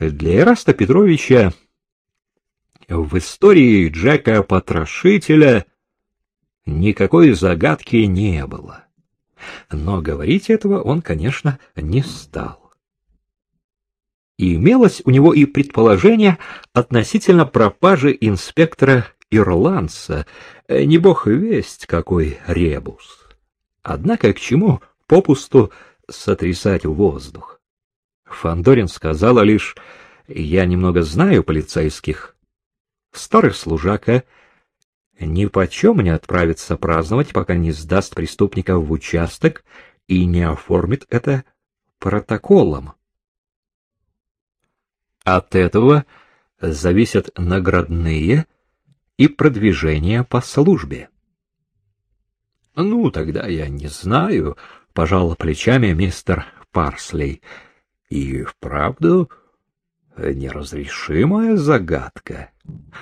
Для Эраста Петровича в истории Джека Потрошителя никакой загадки не было. Но говорить этого он, конечно, не стал. И имелось у него и предположение относительно пропажи инспектора ирландца, не бог весть какой ребус. Однако к чему попусту сотрясать воздух? Фандорин сказала лишь, я немного знаю полицейских. Старый служака ни почем не отправится праздновать, пока не сдаст преступника в участок и не оформит это протоколом. От этого зависят наградные и продвижение по службе. — Ну, тогда я не знаю, — пожал плечами мистер Парслей. — И вправду неразрешимая загадка.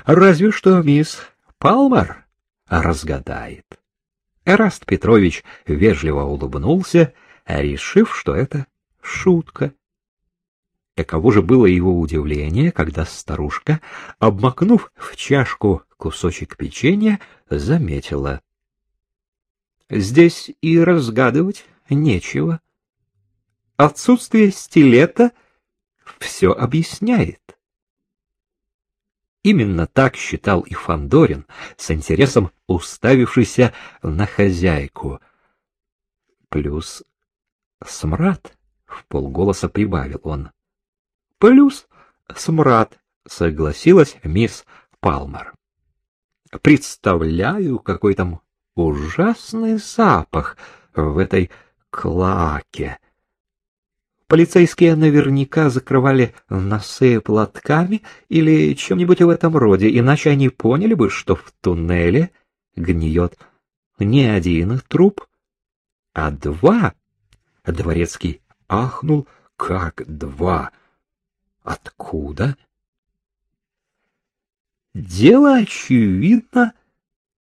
Разве что мисс Палмер разгадает. Эраст Петрович вежливо улыбнулся, решив, что это шутка. Каково же было его удивление, когда старушка, обмакнув в чашку кусочек печенья, заметила. — Здесь и разгадывать нечего. Отсутствие стилета все объясняет. Именно так считал и Фандорин, с интересом уставившийся на хозяйку. Плюс смрад, в полголоса прибавил он. Плюс смрад, согласилась мисс Палмер. Представляю, какой там ужасный запах в этой клаке. Полицейские наверняка закрывали носы платками или чем-нибудь в этом роде, иначе они поняли бы, что в туннеле гниет не один труп, а два. Дворецкий ахнул, как два. Откуда? Дело, очевидно,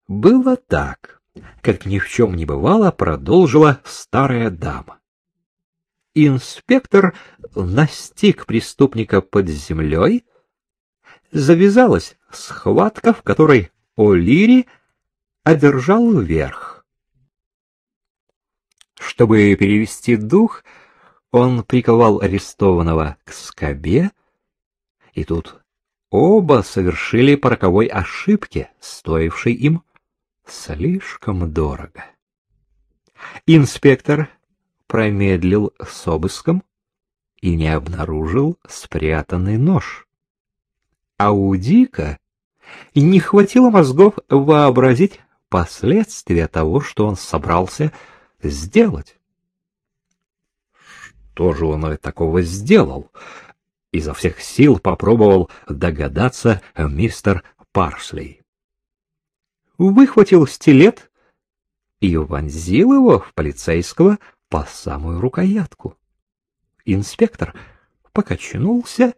было так, как ни в чем не бывало, продолжила старая дама. Инспектор настиг преступника под землей, завязалась схватка, в которой О'Лири одержал верх. Чтобы перевести дух, он приковал арестованного к скобе, и тут оба совершили по роковой ошибке, стоившей им слишком дорого. Инспектор промедлил с обыском и не обнаружил спрятанный нож. А у Дика не хватило мозгов вообразить последствия того, что он собрался сделать. Что же он такого сделал? Изо всех сил попробовал догадаться мистер Парсли. Выхватил стилет и вонзил его в полицейского по самую рукоятку. Инспектор покачнулся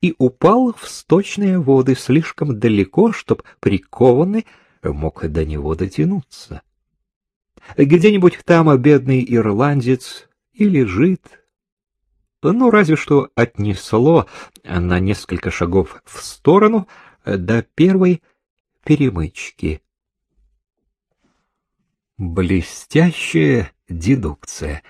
и упал в сточные воды слишком далеко, чтоб прикованный мог до него дотянуться. Где-нибудь там бедный ирландец и лежит, ну, разве что отнесло на несколько шагов в сторону до первой перемычки. Блестящая дедукция.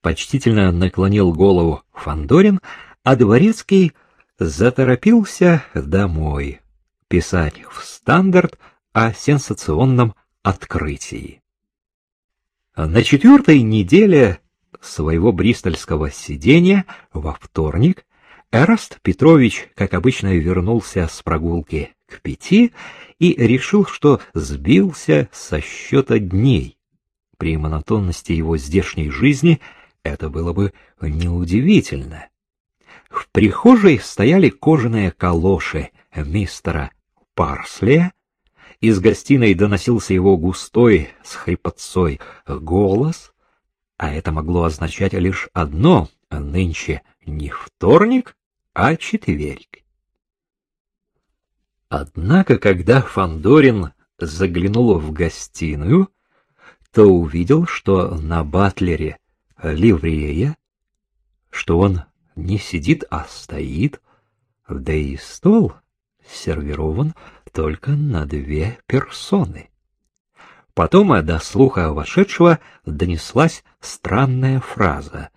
Почтительно наклонил голову Фандорин, а дворецкий заторопился домой писать в стандарт о сенсационном открытии. На четвертой неделе своего бристольского сидения во вторник Эраст Петрович, как обычно, вернулся с прогулки к пяти и решил, что сбился со счета дней. При монотонности его здешней жизни это было бы неудивительно. В прихожей стояли кожаные калоши мистера Парслия, из гостиной доносился его густой с хрипотцой голос, а это могло означать лишь одно — нынче не вторник, а четверг. Однако, когда Фандорин заглянул в гостиную, то увидел, что на батлере ливрея, что он не сидит, а стоит, да и стол сервирован только на две персоны. Потом до слуха вошедшего донеслась странная фраза.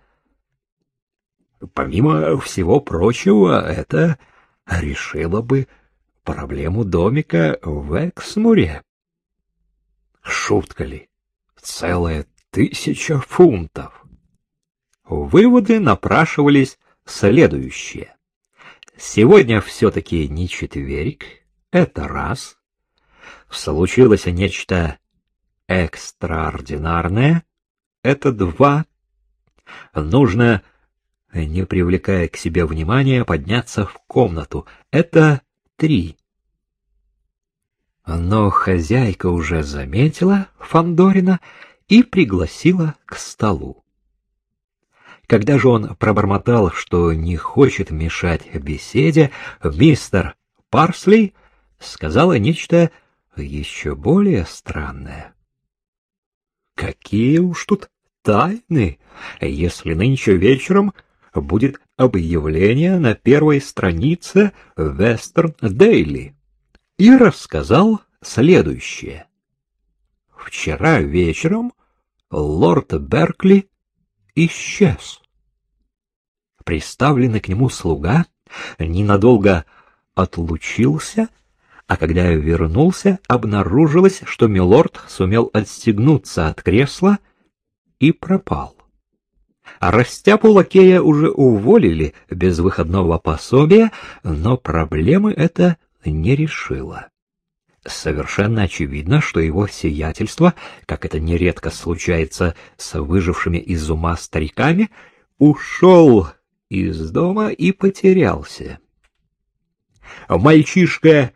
Помимо всего прочего, это решило бы проблему домика в Эксмуре. Шутка ли? Целая тысяча фунтов. Выводы напрашивались следующие. Сегодня все-таки не четверг, это раз. Случилось нечто экстраординарное, это два. Нужно, не привлекая к себе внимания, подняться в комнату, это три. Но хозяйка уже заметила Фандорина и пригласила к столу. Когда же он пробормотал, что не хочет мешать беседе, мистер Парсли сказала нечто еще более странное. Какие уж тут тайны, если нынче вечером будет объявление на первой странице Вестерн Дейли и рассказал следующее. Вчера вечером лорд Беркли исчез. Приставленный к нему слуга ненадолго отлучился, а когда вернулся, обнаружилось, что милорд сумел отстегнуться от кресла и пропал. А растяпу лакея уже уволили без выходного пособия, но проблемы это не решило. Совершенно очевидно, что его сиятельство, как это нередко случается с выжившими из ума стариками, ушел из дома и потерялся. Мальчишка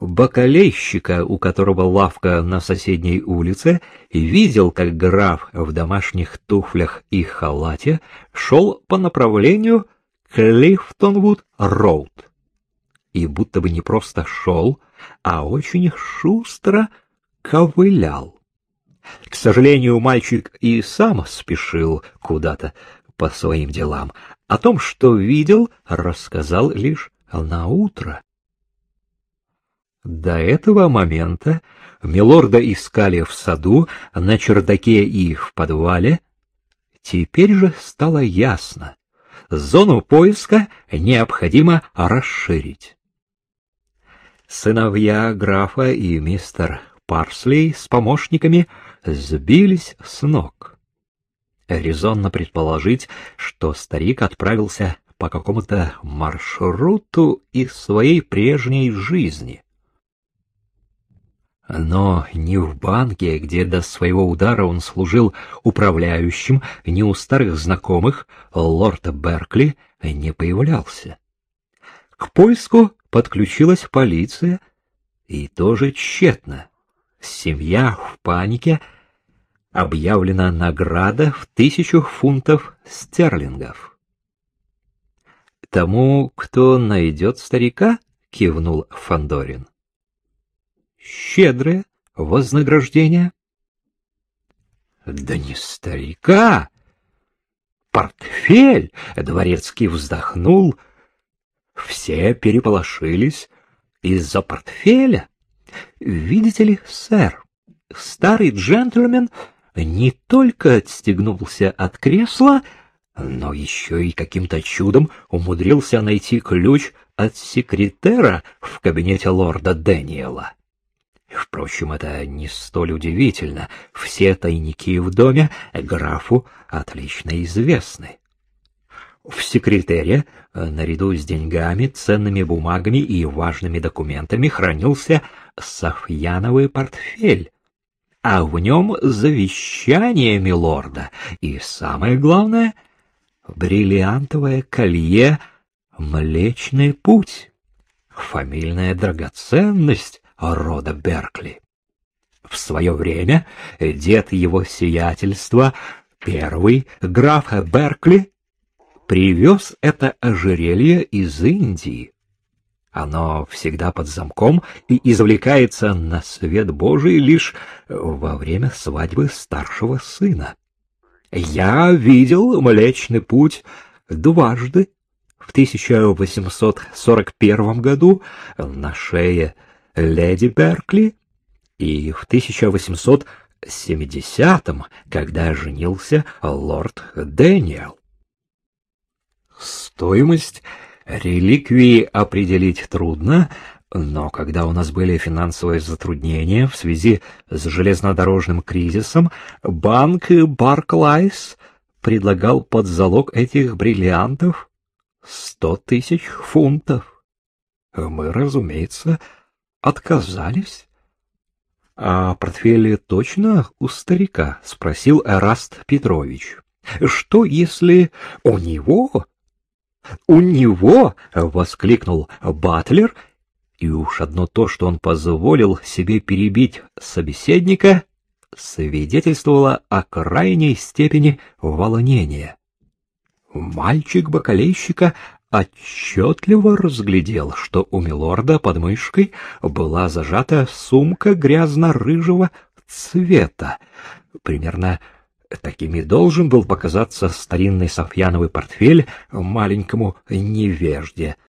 бакалейщика, у которого лавка на соседней улице, видел, как граф в домашних туфлях и халате шел по направлению к Лифтонвуд-Роуд. И будто бы не просто шел, а очень шустро ковылял. К сожалению, мальчик и сам спешил куда-то по своим делам. О том, что видел, рассказал лишь на утро. До этого момента милорда искали в саду, на чердаке и в подвале. Теперь же стало ясно. Зону поиска необходимо расширить. Сыновья графа и мистер Парсли с помощниками сбились с ног. Резонно предположить, что старик отправился по какому-то маршруту из своей прежней жизни. Но ни в банке, где до своего удара он служил управляющим, ни у старых знакомых лорда Беркли не появлялся. К поиску подключилась полиция, и тоже тщетно. Семья в панике, объявлена награда в тысячу фунтов стерлингов. Тому, кто найдет старика, кивнул Фандорин щедрое вознаграждение. Да не старика, портфель, дворецкий вздохнул. Все переполошились из-за портфеля. Видите ли, сэр, старый джентльмен не только отстегнулся от кресла, но еще и каким-то чудом умудрился найти ключ от секретера в кабинете лорда Дэниела. Впрочем, это не столь удивительно. Все тайники в доме графу отлично известны. В секретаре, наряду с деньгами, ценными бумагами и важными документами, хранился Софьяновый портфель, а в нем завещание милорда и, самое главное, бриллиантовое колье «Млечный путь», фамильная драгоценность, рода Беркли. В свое время дед его сиятельства, первый граф Беркли, привез это ожерелье из Индии. Оно всегда под замком и извлекается на свет Божий лишь во время свадьбы старшего сына. Я видел Млечный Путь дважды В 1841 году на шее леди Беркли и в 1870-м, когда женился лорд Дэниел. Стоимость реликвии определить трудно, но когда у нас были финансовые затруднения в связи с железнодорожным кризисом, банк Барклайс предлагал под залог этих бриллиантов сто тысяч фунтов. Мы, разумеется, отказались. — А портфели точно у старика? — спросил Эраст Петрович. — Что, если у него... — У него! — воскликнул Батлер, и уж одно то, что он позволил себе перебить собеседника, свидетельствовало о крайней степени волнения. Мальчик бакалейщика отчетливо разглядел, что у милорда под мышкой была зажата сумка грязно-рыжего цвета. Примерно такими должен был показаться старинный софьяновый портфель маленькому невежде